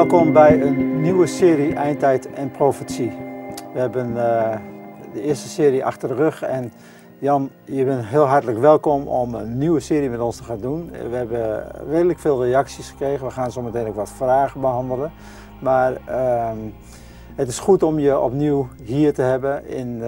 Welkom bij een nieuwe serie Eindtijd en Profetie. We hebben uh, de eerste serie achter de rug en Jan, je bent heel hartelijk welkom om een nieuwe serie met ons te gaan doen. We hebben redelijk veel reacties gekregen. We gaan zo meteen ook wat vragen behandelen. Maar uh, het is goed om je opnieuw hier te hebben in uh,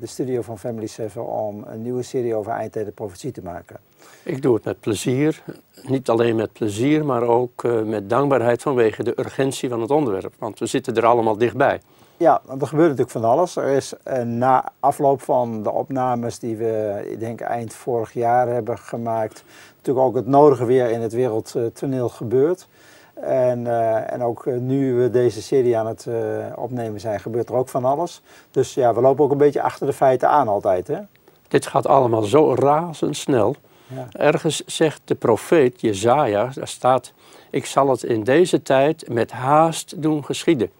de studio van Family 7 om een nieuwe serie over eindtijd en profetie te maken. Ik doe het met plezier. Niet alleen met plezier, maar ook uh, met dankbaarheid vanwege de urgentie van het onderwerp. Want we zitten er allemaal dichtbij. Ja, want er gebeurt natuurlijk van alles. Er is uh, na afloop van de opnames die we, ik denk eind vorig jaar hebben gemaakt, natuurlijk ook het nodige weer in het wereldtoneel gebeurd. En, uh, en ook nu we deze serie aan het opnemen zijn, gebeurt er ook van alles. Dus ja, we lopen ook een beetje achter de feiten aan altijd. Hè? Dit gaat allemaal zo razendsnel. Ja. Ergens zegt de profeet Jezaja, daar staat, ik zal het in deze tijd met haast doen geschieden.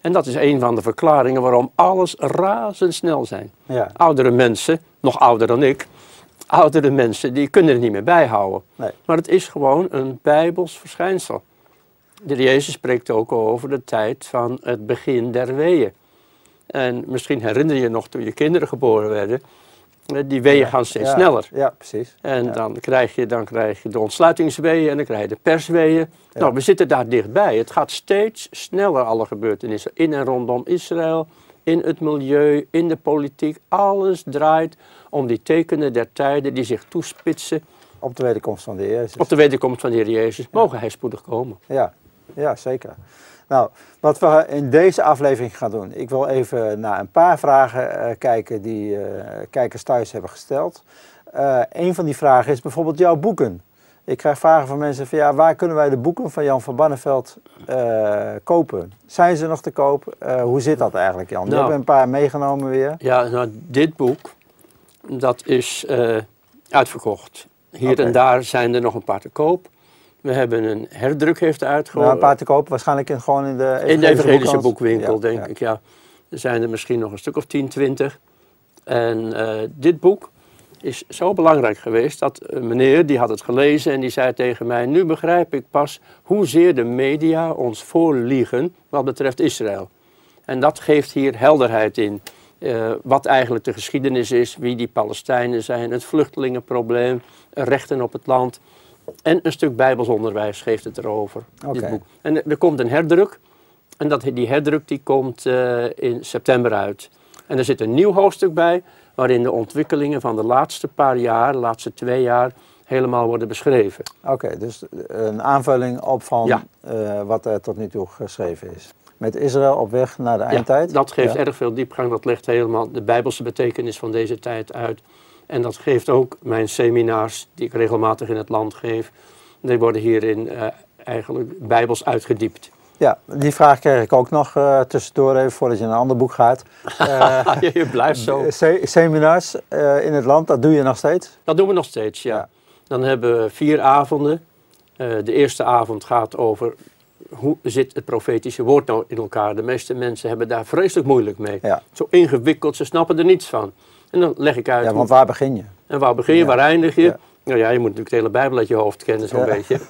En dat is een van de verklaringen waarom alles razendsnel zijn. Ja. Oudere mensen, nog ouder dan ik, oudere mensen, die kunnen er niet meer bijhouden. Nee. Maar het is gewoon een bijbels verschijnsel. De Jezus spreekt ook over de tijd van het begin der weeën. En misschien herinner je je nog toen je kinderen geboren werden, die weeën ja, gaan steeds ja, sneller. Ja, precies. En Ja. dan, krijg je, dan krijg je de ontsluitingsweeën en dan krijg je de persweeën. Nou, we zitten daar dichtbij. Het gaat steeds sneller, alle gebeurtenissen. In en rondom Israël, in het milieu, in de politiek. Alles draait om die tekenen der tijden die zich toespitsen Op de wederkomst van de Heer Jezus. op de wederkomst van de Heer Jezus. Mogen hij spoedig komen. Ja, ja, zeker. Nou, wat we in deze aflevering gaan doen. Ik wil even naar een paar vragen uh, kijken die uh, kijkers thuis hebben gesteld. Uh, een van die vragen is bijvoorbeeld jouw boeken. Ik krijg vragen van mensen van ja, waar kunnen wij de boeken van Jan van Banneveld kopen? Zijn ze nog te koop? hoe zit dat eigenlijk Jan? Je Nou. hebt een paar meegenomen weer. Ja, nou, dit boek, dat is eh, uitverkocht. Hier en daar zijn er nog een paar te koop. We hebben een herdruk heeft Nou, uitgehoord. een paar te kopen, waarschijnlijk in, gewoon in de In de evangelische boekwinkel, denk ja. ik, ja. Er zijn er misschien nog een stuk of 10, 20. En eh, dit boek is zo belangrijk geweest dat een meneer, die had het gelezen en die zei tegen mij... Nu begrijp ik pas hoezeer de media ons voorliegen wat betreft Israël. En dat geeft hier helderheid in. eh, wat eigenlijk de geschiedenis is, wie die Palestijnen zijn, het vluchtelingenprobleem, rechten op het land. En een stuk bijbelsonderwijs geeft het erover, dit boek. En er komt een herdruk. En dat, die herdruk die komt eh, in september uit. En er zit een nieuw hoofdstuk bij, waarin de ontwikkelingen van de laatste paar jaar, de laatste twee jaar, helemaal worden beschreven. Oké, dus een aanvulling op van Ja. eh, wat er tot nu toe geschreven is. Met Israël op weg naar de eindtijd. Ja, dat geeft Ja. erg veel diepgang, dat legt helemaal de bijbelse betekenis van deze tijd uit. En dat geeft ook mijn seminars, die ik regelmatig in het land geef, die worden hierin eh, eigenlijk bijbels uitgediept. Ja, die vraag kreeg ik ook nog eh, tussendoor even voordat je naar een ander boek gaat. Eh, je blijft zo. se- seminars in het land, dat doe je nog steeds? Dat doen we nog steeds, ja. Ja. Dan hebben we vier avonden. De eerste avond gaat over hoe zit het profetische woord nou in elkaar. De meeste mensen hebben daar vreselijk moeilijk mee. Ja. Zo ingewikkeld, ze snappen er niets van. En dan leg ik uit Ja, want waar begin je? En waar begin je, Ja. waar eindig je? Ja. Nou ja, je moet natuurlijk de hele Bijbel uit je hoofd kennen, zo'n beetje.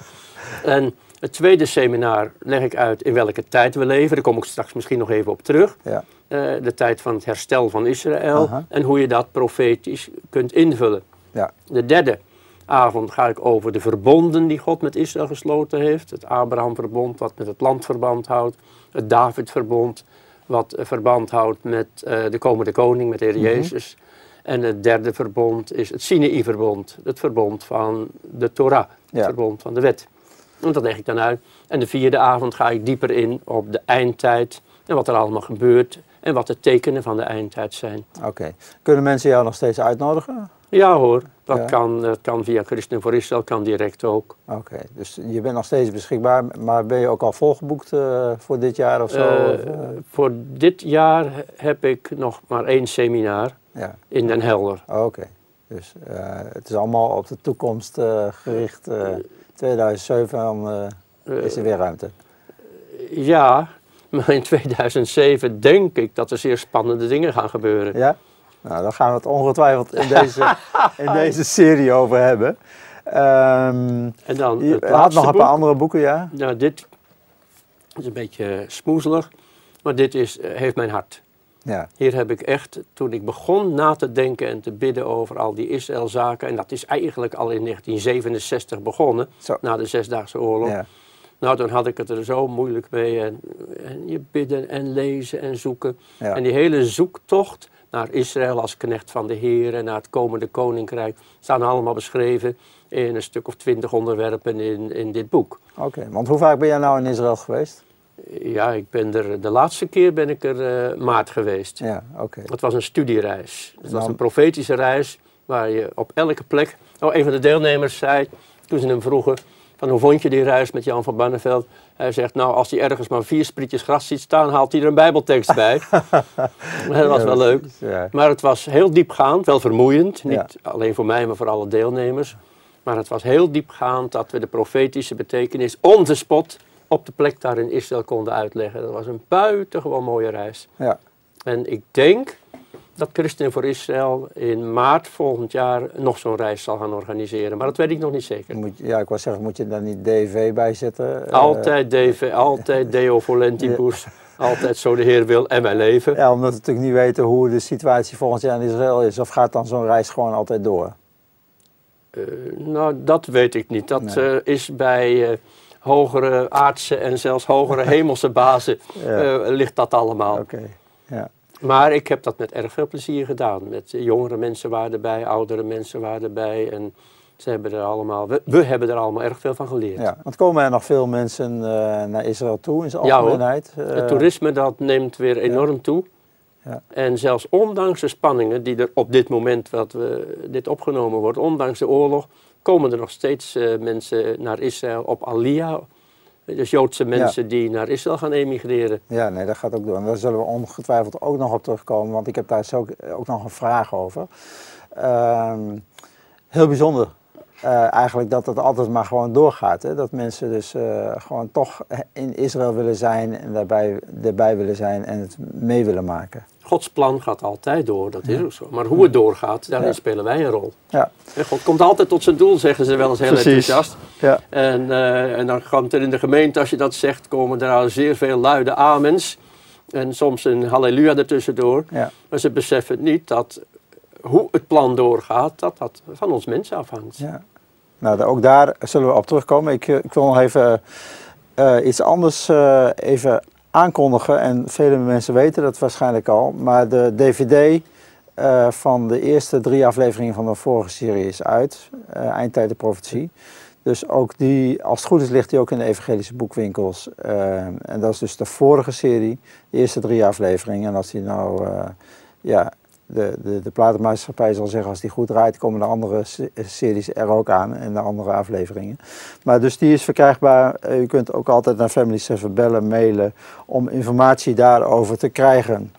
En het tweede seminar leg ik uit in welke tijd we leven. Daar kom ik straks misschien nog even op terug. Ja, Eh, de tijd van het herstel van Israël. En hoe je dat profetisch kunt invullen. ja, De derde avond ga ik over de verbonden die God met Israël gesloten heeft. Het Abrahamverbond, wat met het land verband houdt. Het Davidverbond, wat verband houdt met eh, de komende koning, met de Heer Mhm. Jezus. En het derde verbond is het Sinaï-verbond. Het verbond van de Torah, het Ja. verbond van de wet. En dat leg ik dan uit. En de vierde avond ga ik dieper in op de eindtijd. En wat er allemaal gebeurt. En wat de tekenen van de eindtijd zijn. oké. Kunnen mensen jou nog steeds uitnodigen? Ja hoor, dat, Ja. Kan, dat kan via Christen voor Israël, kan direct ook. Oké, dus je bent nog steeds beschikbaar, maar ben je ook al volgeboekt eh, voor dit jaar of zo? Eh, eh, voor dit jaar heb ik nog maar één seminar ja, in Den Helder. oké. Dus het is allemaal op de toekomst gericht. eh 2007 dan, eh, is er weer ruimte. Ja, maar in 2007 denk ik dat er zeer spannende dingen gaan gebeuren. Ja? Nou, daar gaan we het ongetwijfeld in deze, in deze serie over hebben. Ehm, En dan je had nog een paar andere boeken, ja? Nou, dit is een beetje smoezelig, maar dit is, eh, heeft mijn hart. Ja. Hier heb ik echt, toen ik begon na te denken en te bidden over al die Israëlzaken, en dat is eigenlijk al in 1967 begonnen, Zo. na de Zesdaagse Oorlog. Ja. Nou, dan had ik het er zo moeilijk mee. En, en je bidden en lezen en zoeken. Ja. En die hele zoektocht naar Israël als knecht van de Heer en naar het komende koninkrijk staan allemaal beschreven in een stuk of twintig onderwerpen in, in dit boek. Oké, want hoe vaak ben jij nou in Israël geweest? Ja, ik ben er, de laatste keer ben ik er eh, maart geweest. Ja, oké. Het was een studiereis. Het was een profetische reis waar je op elke plek... Oh, een van de deelnemers zei, toen ze hem vroegen... van hoe vond je die reis met Jan van Barneveld? Hij zegt, nou, als hij ergens maar vier sprietjes gras ziet staan... haalt hij er een bijbeltekst bij. dat was wel leuk. Maar het was heel diepgaand, wel vermoeiend. Niet alleen voor mij, maar voor alle deelnemers. Maar het was heel diepgaand dat we de profetische betekenis... on the spot op de plek daar in Israël konden uitleggen. Dat was een buitengewoon mooie reis. ja. En ik denk dat Christen voor Israël in maart volgend jaar nog zo'n reis zal gaan organiseren. Maar dat weet ik nog niet zeker. Moet, ja, ik wou zeggen, moet je daar niet DV bij zetten? Eh, Altijd DV, altijd Deo volentibus, altijd zo de Heer wil en wij leven. Ja, omdat we natuurlijk niet weten hoe de situatie volgend jaar in Israël is. Of gaat dan zo'n reis gewoon altijd door? Eh, nou, dat weet ik niet. Dat Nee. eh, is bij hogere aardse en zelfs hogere hemelse bazen Ja. ligt dat allemaal. Oké, ja. Maar ik heb dat met erg veel plezier gedaan. Met eh, jongere mensen waren erbij, oudere mensen waren erbij. En ze hebben er allemaal, we, we hebben er allemaal erg veel van geleerd. ja. Want komen er nog veel mensen eh, naar Israël toe in zijn algemeenheid? Eh, Het toerisme dat neemt weer enorm toe. Ja. En zelfs ondanks de spanningen die er op dit moment dat we, dit opgenomen wordt, ondanks de oorlog, komen er nog steeds eh, mensen naar Israël op Aliyah. Dus Joodse mensen die naar Israël gaan emigreren. Ja, nee, dat gaat ook door. En daar zullen we ongetwijfeld ook nog op terugkomen, want ik heb daar zo ook, ook nog een vraag over. Ehm, heel bijzonder eh, eigenlijk dat het altijd maar gewoon doorgaat. Hè? Dat mensen dus eh, gewoon toch in Israël willen zijn en daarbij erbij willen zijn en het mee willen maken. Gods plan gaat altijd door, dat is ook zo. Maar hoe het doorgaat, daarin Ja. spelen wij een rol. Ja, God komt altijd tot zijn doel, zeggen ze wel eens heel Precies. enthousiast. ja, En, eh, en dan komt er in de gemeente, als je dat zegt, komen er al zeer veel luide amens. En soms een halleluja ertussendoor. ja. Maar ze beseffen niet dat hoe het plan doorgaat, dat dat van ons mensen afhangt. ja. Nou, ook daar zullen we op terugkomen. Ik, eh, ik wil nog even eh, iets anders eh, even aankondigen. En vele mensen weten dat waarschijnlijk al. Maar de DVD van de eerste drie afleveringen van de vorige serie is uit. Eindtijd de Profetie. Dus ook die, als het goed is, ligt die ook in de evangelische boekwinkels. En dat is dus de vorige serie, de eerste drie afleveringen. En als die nou, ja, de, de, de platenmaatschappij zal zeggen, als die goed draait, komen de andere se- series er ook aan en de andere afleveringen. Maar dus die is verkrijgbaar. Eh, U kunt ook altijd naar Family 7 bellen, mailen om informatie daarover te krijgen.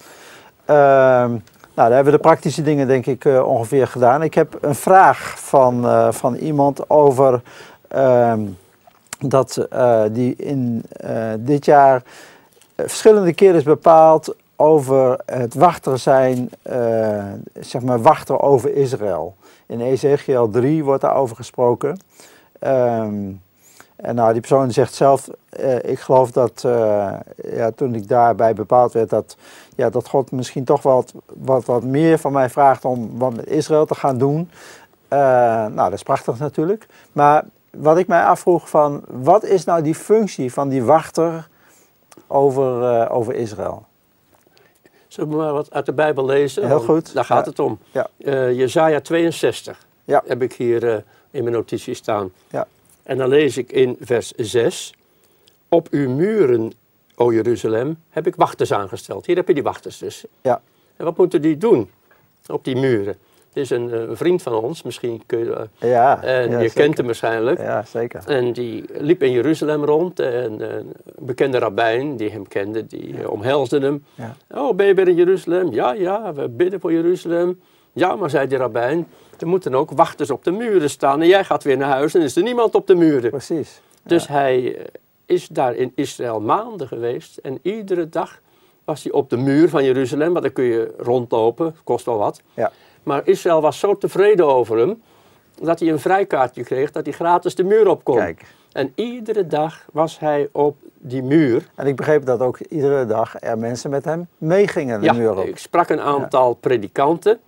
Ehm, nou, daar hebben we de praktische dingen denk ik eh, ongeveer gedaan. Ik heb een vraag van, eh, van iemand over ehm, dat die in dit jaar verschillende keren is bepaald over het wachten zijn, eh, zeg maar wachten over Israël. In Ezekiel 3 wordt daarover gesproken. Ehm, en nou, die persoon zegt zelf, eh, ik geloof dat eh, ja, toen ik daarbij bepaald werd, dat, ja, dat God misschien toch wat, wat, wat meer van mij vraagt om wat met Israël te gaan doen. Nou, dat is prachtig natuurlijk. Maar wat ik mij afvroeg van, wat is nou die functie van die wachter over, over Israël? Zullen we maar wat uit de Bijbel lezen? Heel goed. Daar gaat Ja. het om. Ja. Eh, Jezaja 62 Ja. heb ik hier eh, in mijn notitie staan. Ja. En dan lees ik in vers 6. Op uw muren, o Jeruzalem, heb ik wachters aangesteld. Hier heb je die wachters dus. Ja. En wat moeten die doen op die muren? Het is een, eh, een vriend van ons, misschien kun je... eh, Ja, en ja, je zeker. kent hem waarschijnlijk. Ja, zeker. En die liep in Jeruzalem rond en eh, een bekende rabbijn die hem kende, die eh, omhelsde hem. Ja. Oh, ben je weer in Jeruzalem? Ja, ja, we bidden voor Jeruzalem. Ja, maar zei die rabbijn, er moeten ook wachters op de muren staan. En jij gaat weer naar huis en is er niemand op de muren. Precies. Dus hij is daar in Israël maanden geweest. En iedere dag was hij op de muur van Jeruzalem. Want dan kun je rondlopen, kost wel wat. Ja. Maar Israël was zo tevreden over hem, dat hij een vrijkaartje kreeg, dat hij gratis de muur op kon. Kijk. En iedere dag was hij op die muur. En ik begreep dat ook iedere dag er mensen met hem meegingen de Ja, muur op. ik sprak een aantal predikanten.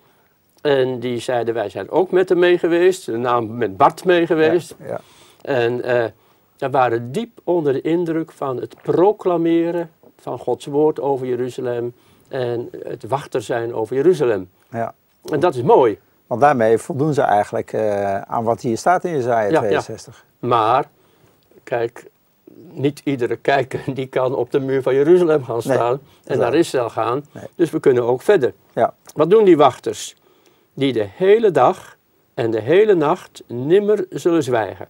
En die zeiden, wij zijn ook met hem mee geweest. De naam met Bart mee geweest. Ja. En we waren diep onder de indruk van het proclameren van Gods woord over Jeruzalem. En het wachter zijn over Jeruzalem. ja. En dat is mooi. Want daarmee voldoen ze eigenlijk eh, aan wat hier staat in Ja, ja. 62. Maar, kijk, niet iedere kijker die kan op de muur van Jeruzalem gaan staan en is naar. Israël gaan. Nee. Dus we kunnen ook verder. Ja. Wat doen die wachters? Die de hele dag en de hele nacht nimmer zullen zwijgen.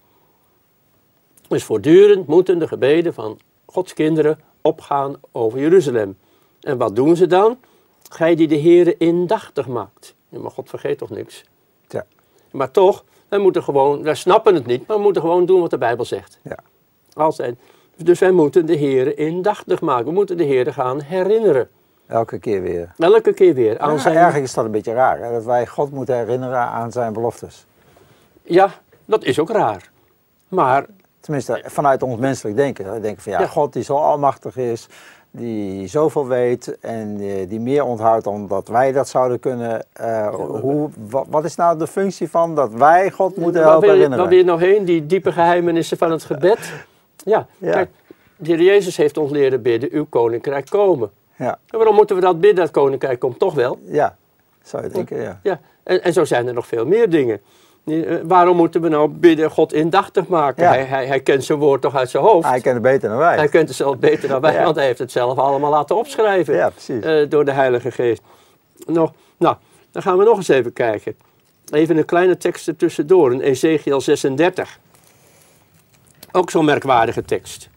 Dus voortdurend moeten de gebeden van Gods kinderen opgaan over Jeruzalem. En wat doen ze dan? Gij die de Heere indachtig maakt. Ja, maar God vergeet toch niks? Ja. Maar toch, wij moeten gewoon, wij snappen het niet, maar we moeten gewoon doen wat de Bijbel zegt. Ja. Altijd. Dus wij moeten de Heere indachtig maken. We moeten de Heere gaan herinneren. Elke keer weer. Elke keer weer. Aan Ja, zijn... Eigenlijk is dat een beetje raar, hè? dat wij God moeten herinneren aan zijn beloftes. Ja, dat is ook raar. Maar Tenminste, vanuit ons menselijk denken. We denken van ja, Ja. God die zo almachtig is, die zoveel weet en die meer onthoudt dan dat wij dat zouden kunnen. eh, hoe, wa- wat is nou de functie van dat wij God moeten waar helpen je, herinneren? waar wil je nou heen? Die diepe geheimenissen van het gebed? Ja, Ja. kijk, de Heer Jezus heeft ons leren bidden, uw koninkrijk komen. Ja, En waarom moeten we dat bidden? Dat koninkrijk komt toch wel. ja, zou je denken, ja. Ja, en, en zo zijn er nog veel meer dingen. Eh, Waarom moeten we nou bidden God indachtig maken? Ja. Hij, hij, hij kent zijn woord toch uit zijn hoofd? Hij kent het beter dan wij. Hij kent het zelf beter dan wij, Ja. want hij heeft het zelf allemaal laten opschrijven. Ja, precies. eh, door de Heilige Geest. Nog, nou, dan gaan we nog eens even kijken. Even een kleine tekst er tussendoor, in Ezekiel 36. Ook zo'n merkwaardige tekst.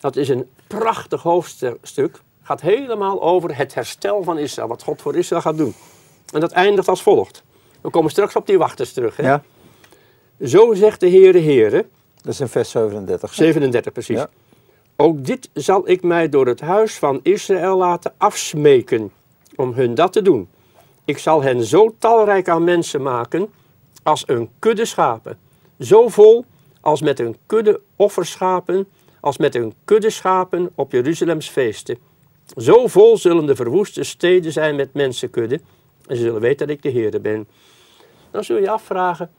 Dat is een prachtig hoofdstuk. Gaat helemaal over het herstel van Israël, wat God voor Israël gaat doen. En dat eindigt als volgt. We komen straks op die wachters terug. Hè? Ja, Zo zegt de Heere Heere, dat is in vers 37. 37 precies. Ja. Ook dit zal ik mij door het huis van Israël laten afsmeken, om hun dat te doen. Ik zal hen zo talrijk aan mensen maken als een kudde schapen. Zo vol als met een kudde offerschapen, als met een kudde schapen op Jeruzalems feesten. Zo vol zullen de verwoeste steden zijn met mensenkudde, en ze zullen weten dat ik de Heer ben. Dan zul je je afvragen,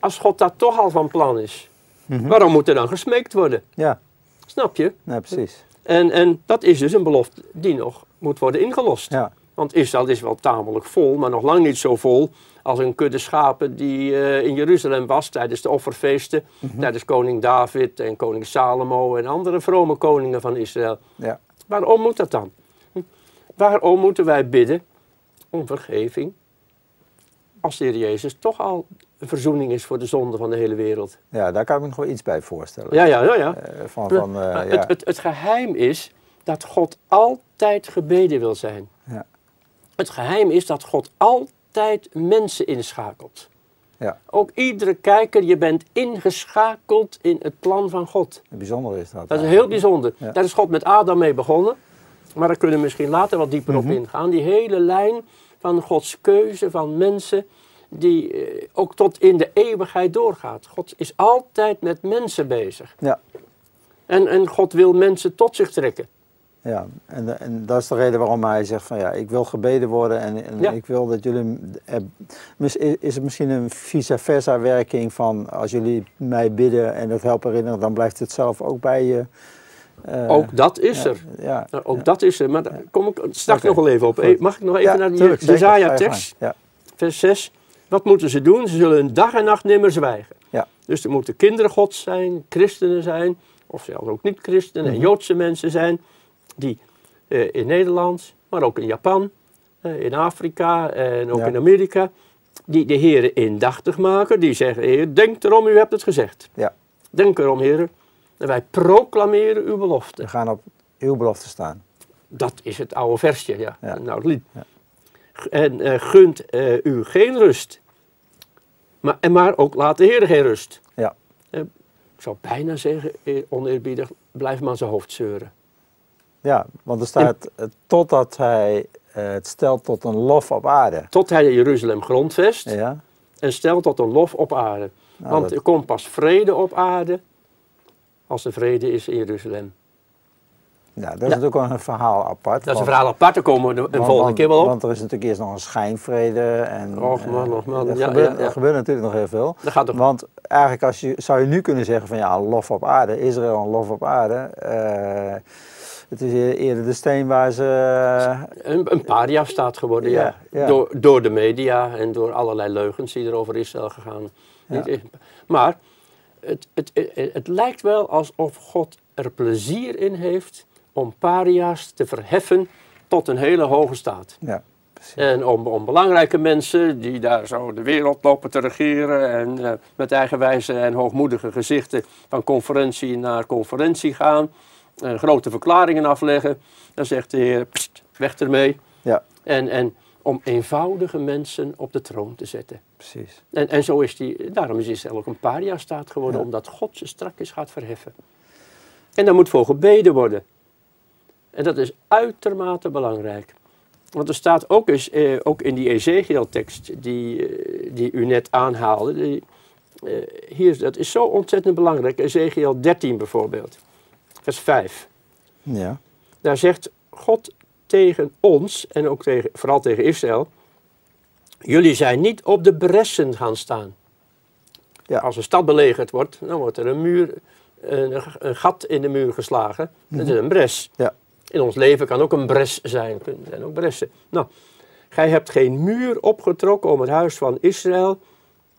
als God dat toch al van plan is, waarom moet er dan gesmeekt worden? Ja, Snap je? nee, precies. En, en dat is dus een belofte die nog moet worden ingelost. Ja, Want Israël is wel tamelijk vol, maar nog lang niet zo vol als een kudde schapen die eh, in Jeruzalem was tijdens de offerfeesten. Tijdens koning David en koning Salomo en andere vrome koningen van Israël. ja, Waarom moet dat dan? Hm? Waarom moeten wij bidden om vergeving als de Heer Jezus toch al een verzoening is voor de zonde van de hele wereld? ja, daar kan ik me nog wel iets bij voorstellen. Ja, ja, ja. ja. Eh, van, van, eh, ja. het, het, het geheim is dat God altijd gebeden wil zijn. Ja. Het geheim is dat God altijd mensen inschakelt. Ja. Ook iedere kijker, je bent ingeschakeld in het plan van God. Bijzonder is dat. Dat is heel bijzonder. Ja. Daar is God met Adam mee begonnen. Maar daar kunnen we misschien later wat dieper Mhm. op ingaan. Die hele lijn van Gods keuze van mensen, die eh, ook tot in de eeuwigheid doorgaat. God is altijd met mensen bezig. Ja, En, en God wil mensen tot zich trekken. ja. En, en dat is de reden waarom hij zegt van ja, ik wil gebeden worden en, en Ja. ik wil dat jullie... eh, is het misschien een vice versa werking van als jullie mij bidden en dat helpen herinneren, dan blijft het zelf ook bij je. Eh, ook dat is ja, er. Ja, ook dat is er. Maar daar kom ik straks nog wel even op. goed. Mag ik nog even naar die Jezaja-tekst? Vers 6. Wat moeten ze doen? Ze zullen dag en nacht nimmer zwijgen. Ja. Dus er moeten kinderen gods zijn, christenen zijn, of zelfs ook niet-christenen en Joodse mensen zijn, die eh, in Nederland, maar ook in Japan, eh, in Afrika en ook in Amerika, die de heren indachtig maken, die zeggen, heer, denk erom, u hebt het gezegd. Ja. Denk erom, heren. En wij proclameren uw belofte. We gaan op uw belofte staan. Dat is het oude versje, ja. Ja. Nou, het lied. Ja. En eh, gunt eh, u geen rust. Maar, en maar ook laat de Heer geen rust. Ja. Eh, ik zou bijna zeggen, oneerbiedig, blijf maar zijn hoofd zeuren. Ja, want er staat totdat hij het stelt tot een lof op aarde. Tot hij Jeruzalem grondvest Ja, en stelt tot een lof op aarde. Nou, Want dat- er komt pas vrede op aarde als er vrede is in Jeruzalem. Ja, dat is natuurlijk wel een verhaal apart. Dat is een verhaal apart, daar komen we de want- volgende keer wel op. Want er is natuurlijk eerst nog een schijnvrede. En, Och, man, eh, och, man. Er, Ja, gebeurt, ja, er gebeurt natuurlijk nog heel veel. Dat gaat toch Want eigenlijk als je, zou je nu kunnen zeggen van ja, lof op aarde, Israël een lof op aarde. Eh, het is e- eerder de steen waar ze... een, een paria staat geworden, ja. Door, door de media en door allerlei leugens die er over Israël gegaan. Niet- Maar het, het, het, het lijkt wel alsof God er plezier in heeft om paria's te verheffen tot een hele hoge staat. ja. En om, om belangrijke mensen die daar zo de wereld lopen te regeren en eh, met eigenwijze en hoogmoedige gezichten van conferentie naar conferentie gaan, en grote verklaringen afleggen, dan zegt de Heer, "Pst, weg ermee. Ja, En, en om eenvoudige mensen op de troon te zetten. precies. En, en zo is die, daarom is Israël ook een paria-staat geworden, Ja. omdat God ze strakjes gaat verheffen. En daar moet voor gebeden worden. En dat is uitermate belangrijk. Want er staat ook, eens, eh, ook in die Ezekiel-tekst die, eh, die u net aanhaalde, die, eh, hier, dat is zo ontzettend belangrijk. Ezekiel 13 bijvoorbeeld, vers 5. Ja, Daar zegt God tegen ons, en ook tegen, vooral tegen Israël, jullie zijn niet op de bressen gaan staan. Ja. Als een stad belegerd wordt, dan wordt er een muur, een, een gat in de muur geslagen. Dat is een bres. ja, In ons leven kan ook een bres zijn, er zijn ook bressen. Nou, gij hebt geen muur opgetrokken om het huis van Israël,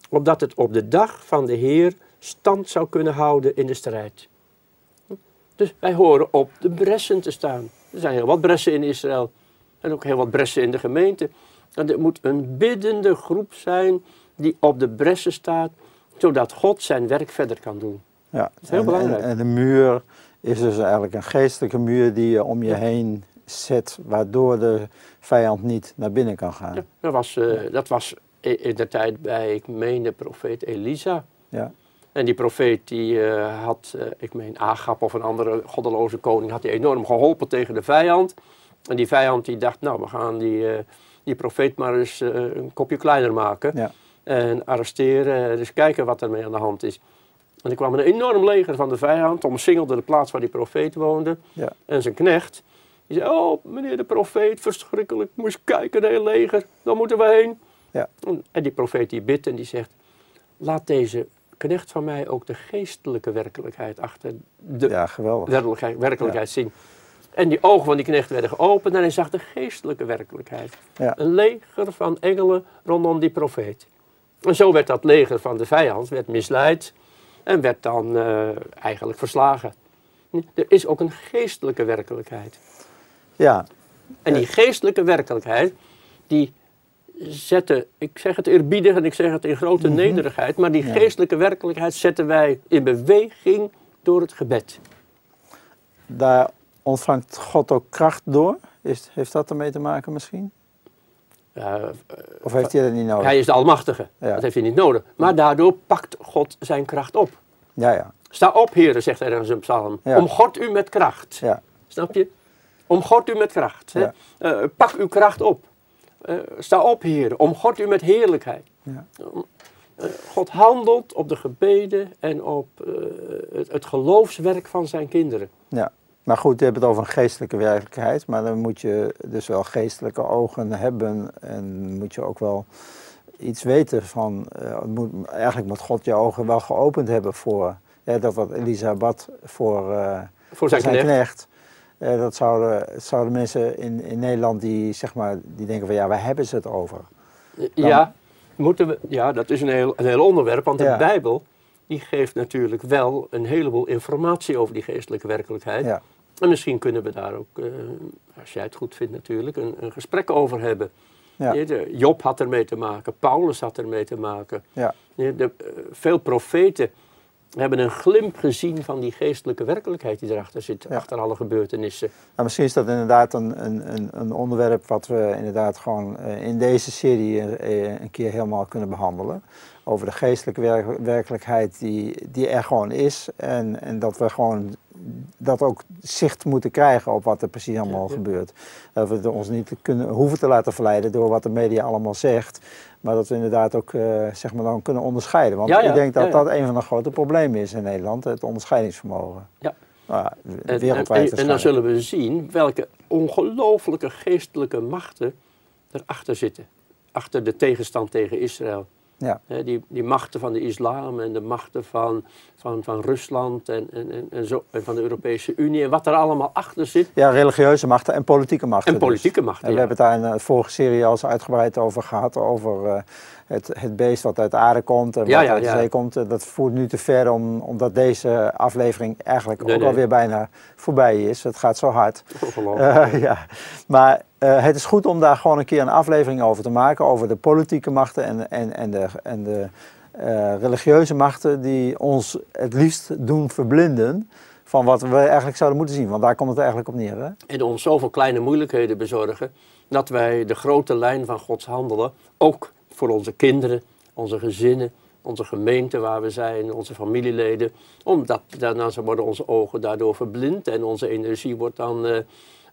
opdat het op de dag van de Heer stand zou kunnen houden in de strijd. Dus wij horen op de bressen te staan. Er zijn heel wat bressen in Israël en ook heel wat bressen in de gemeente. En er moet een biddende groep zijn die op de bressen staat, zodat God zijn werk verder kan doen. ja. is heel en, belangrijk. En, en de muur is dus eigenlijk een geestelijke muur die je om je Ja. heen zet, waardoor de vijand niet naar binnen kan gaan. Ja, dat was, eh, dat was in de tijd bij, ik meen, de profeet Elisa. Ja, En die profeet die eh, had, eh, ik meen Agap of een andere goddeloze koning, had hij enorm geholpen tegen de vijand. En die vijand die dacht, nou we gaan die, eh, die profeet maar eens een kopje kleiner maken. ja, En arresteren en eens kijken wat ermee aan de hand is. En er kwam een enorm leger van de vijand, omsingelde de plaats waar die profeet woonde. ja, En zijn knecht, die zei, oh meneer de profeet, verschrikkelijk, eens kijken, een heel leger, dan moeten we heen. ja, En die profeet die bidt en die zegt, laat deze knecht van mij ook de geestelijke werkelijkheid achter de ja, werkelijkheid, werkelijkheid zien. En die ogen van die knecht werden geopend en hij zag de geestelijke werkelijkheid. Ja, Een leger van engelen rondom die profeet. En zo werd dat leger van de vijand werd misleid en werd dan eh, eigenlijk verslagen. Er is ook een geestelijke werkelijkheid. ja, En die geestelijke werkelijkheid, die zetten, ik zeg het eerbiedig en ik zeg het in grote nederigheid, maar die geestelijke werkelijkheid zetten wij in beweging door het gebed. daar ontvangt God ook kracht door. Is, heeft dat ermee te maken misschien? Of heeft hij dat niet nodig? hij is de Almachtige, Ja. dat heeft hij niet nodig. Maar daardoor pakt God zijn kracht op. Ja, ja, Sta op, heren, zegt hij ergens in een psalm. Ja. Omgord u met kracht. ja, Snap je? Omgord u met kracht. Hè? Eh, pak uw kracht op. Eh, sta op, heren. Omgord u met heerlijkheid. ja, Eh, God handelt op de gebeden en op eh, het, het geloofswerk van zijn kinderen. ja. Maar goed, je hebt het over een geestelijke werkelijkheid. Maar dan moet je dus wel geestelijke ogen hebben. En moet je ook wel iets weten van... moet, eigenlijk moet God je ogen wel geopend hebben voor... Ja, dat wat Elisa bad voor, Voor zijn, knecht. knecht. Eh, dat zouden, zouden mensen in, in Nederland die, zeg maar, die denken van... Ja, waar hebben ze het over? Ja, moeten we, ja, dat is een heel, een heel onderwerp, want Ja. de Bijbel die geeft natuurlijk wel een heleboel informatie over die geestelijke werkelijkheid. Ja, En misschien kunnen we daar ook, eh, als jij het goed vindt natuurlijk, een, een gesprek over hebben. ja, Job had ermee te maken, Paulus had ermee te maken. ja, Ja, de, eh, veel profeten hebben een glimp gezien van die geestelijke werkelijkheid die erachter zit, Ja. achter alle gebeurtenissen. Nou, misschien is dat inderdaad een, een, een, onderwerp wat we inderdaad gewoon eh, in deze serie eh, een keer helemaal kunnen behandelen. Over de geestelijke werk- werkelijkheid die, die er gewoon is. En, en dat we gewoon dat ook zicht moeten krijgen op wat er precies allemaal gebeurt. Dat we ons niet kunnen, hoeven te laten verleiden door wat de media allemaal zegt. Maar dat we inderdaad ook eh, zeg maar dan kunnen onderscheiden. Want Ja, ja, ik denk dat ja, dat een van de grote problemen is in Nederland, het onderscheidingsvermogen. Ja. Nou, En, wereldwijd en, en dan zullen we zien welke ongelooflijke geestelijke machten erachter zitten. Achter de tegenstand tegen Israël. Ja. Die, die machten van de islam en de machten van, van, van Rusland en, en, en, zo, en van de Europese Unie en wat er allemaal achter zit. ja, religieuze machten en politieke machten. En dus. politieke machten. En we ja. hebben het daar in de vorige serie al eens uitgebreid over gehad. Over eh, het, het beest wat uit de aarde komt en wat ja, uit de zee komt. Eh, Dat voert nu te ver om, omdat deze aflevering eigenlijk Nee, ook nee. alweer bijna voorbij is. Het gaat zo hard. Eh, ja. Maar eh, het is goed om daar gewoon een keer een aflevering over te maken. Over de politieke machten en, en, en de, en de religieuze machten die ons het liefst doen verblinden. Van wat we eigenlijk zouden moeten zien. Want daar komt het eigenlijk op neer. Hè? en ons zoveel kleine moeilijkheden bezorgen, dat wij de grote lijn van Gods handelen, ook voor onze kinderen, onze gezinnen, onze gemeente waar we zijn, onze familieleden, omdat daarna worden onze ogen daardoor verblind en onze energie wordt dan eh,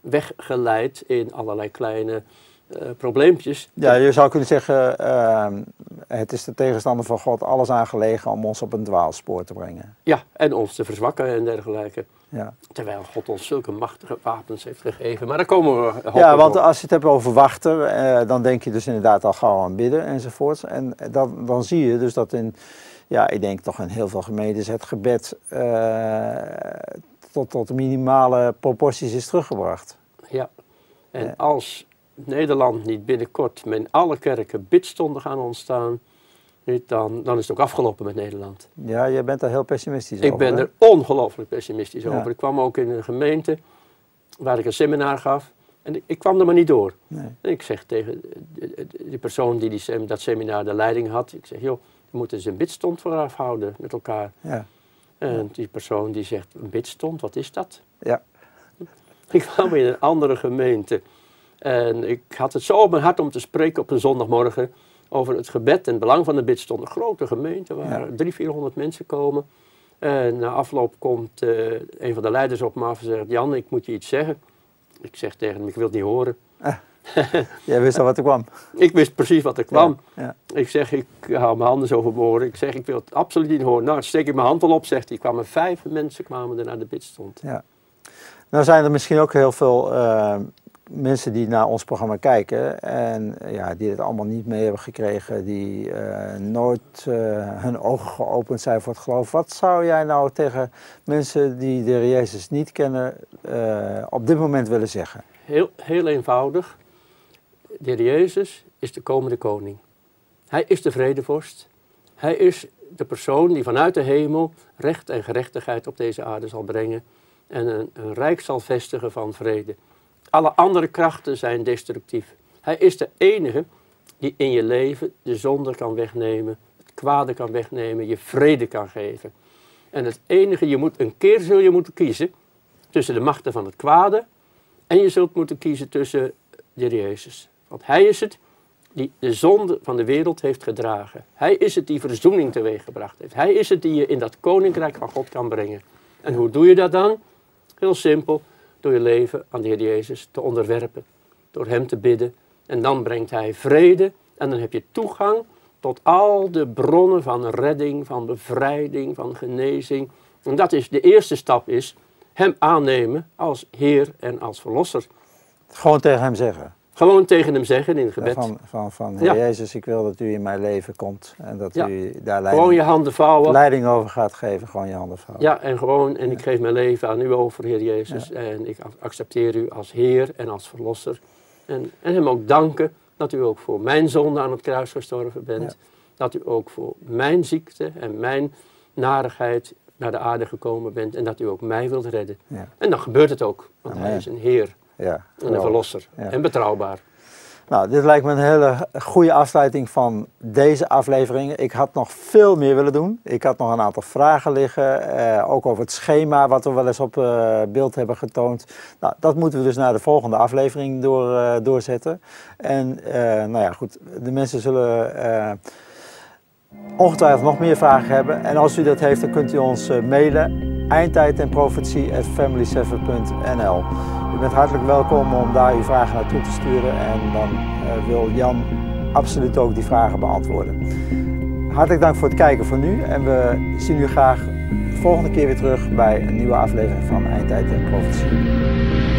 weggeleid in allerlei kleine eh, probleempjes. Ja, je zou kunnen zeggen, ehm, het is de tegenstander van God alles aangelegen om ons op een dwaalspoor te brengen. Ja, en ons te verzwakken en dergelijke. Ja, Terwijl God ons zulke machtige wapens heeft gegeven. Maar daar komen we ja want op. als je het hebt over wachten, eh, dan denk je dus inderdaad al gauw aan bidden enzovoort. En dan, dan zie je dus dat in, ja, ik denk toch in heel veel gemeentes het gebed eh, tot, tot de minimale proporties is teruggebracht. Ja. En als Nederland niet binnenkort met alle kerken bidstonden gaan ontstaan, niet, dan, dan is het ook afgelopen met Nederland. Ja, jij bent daar heel pessimistisch Ik over. ben hè? er ongelooflijk pessimistisch Ja. over. Ik kwam ook in een gemeente waar ik een seminar gaf en ik, ik kwam er maar niet door. Nee. En ik zeg tegen die persoon die, die dat seminar de leiding had, ik zeg joh, we moeten eens een bidstond vooraf houden met elkaar. Ja, En die persoon die zegt, een bidstond, wat is dat? ja, Ik kwam in een andere gemeente. En ik had het zo op mijn hart om te spreken op een zondagmorgen over het gebed en het belang van de bidstond. Een grote gemeente waar Ja. 300, 400 mensen komen. En na afloop komt eh, een van de leiders op me af en zegt, Jan, ik moet je iets zeggen. Ik zeg tegen hem, ik wil het niet horen. jij wist al wat er kwam. Ik wist precies wat er kwam. Ja, Ik zeg, ik hou mijn handen zo mijn oren. Ik zeg, ik wil het absoluut niet horen. Nou, steek ik mijn hand wel op, zegt hij. kwamen vijf mensen kwamen er naar de bidstond. ja. Nou zijn er misschien ook heel veel eh, mensen die naar ons programma kijken en ja, die het allemaal niet mee hebben gekregen, die eh, nooit eh, hun ogen geopend zijn voor het geloof. Wat zou jij nou tegen mensen die de Jezus niet kennen eh, op dit moment willen zeggen? Heel, heel eenvoudig. De Heer Jezus is de komende koning. Hij is de vredevorst. Hij is de persoon die vanuit de hemel recht en gerechtigheid op deze aarde zal brengen en een rijk zal vestigen van vrede. Alle andere krachten zijn destructief. Hij is de enige die in je leven de zonde kan wegnemen, het kwade kan wegnemen, je vrede kan geven. En het enige, je moet, een keer zul je moeten kiezen tussen de machten van het kwade en je zult moeten kiezen tussen de Jezus. Want Hij is het die de zonde van de wereld heeft gedragen. Hij is het die verzoening teweeggebracht heeft. Hij is het die je in dat koninkrijk van God kan brengen. En hoe doe je dat dan? Heel simpel, door je leven aan de Heer Jezus te onderwerpen. Door Hem te bidden. En dan brengt Hij vrede. En dan heb je toegang tot al de bronnen van redding, van bevrijding, van genezing. En dat is de eerste stap is Hem aannemen als Heer en als Verlosser. Gewoon tegen hem zeggen. Gewoon tegen Hem zeggen in het gebed. Van, van, van Heer Ja. Jezus, ik wil dat u in mijn leven komt en dat Ja. u daar Gewoon leiding, je handen vouwen. leiding over gaat geven. Gewoon je handen vouwen. Ja, en gewoon, en ik geef mijn leven aan u over, Heer Jezus. En ik accepteer u als Heer en als Verlosser. En, en hem ook danken dat u ook voor mijn zonde aan het kruis gestorven bent. Dat u ook voor mijn ziekte en mijn narigheid naar de aarde gekomen bent. En dat u ook mij wilt redden. En dan gebeurt het ook. Want hij is een Heer Ja, en een. Verlosser. Ja. En betrouwbaar. Nou, dit lijkt me een hele goede afsluiting van deze aflevering. Ik had nog veel meer willen doen. Ik had nog een aantal vragen liggen, eh, ook over het schema wat we wel eens op eh, beeld hebben getoond. Nou, dat moeten we dus naar de volgende aflevering door, eh, doorzetten. En eh, nou ja, goed, de mensen zullen eh, ongetwijfeld nog meer vragen hebben. En als u dat heeft, dan kunt u ons mailen. Eindtijd en profetie at family7.nl. U bent hartelijk welkom om daar uw vragen naartoe te sturen. En dan eh, wil Jan absoluut ook die vragen beantwoorden. Hartelijk dank voor het kijken voor nu. En we zien u graag volgende keer weer terug bij een nieuwe aflevering van Eindtijd en Profetie.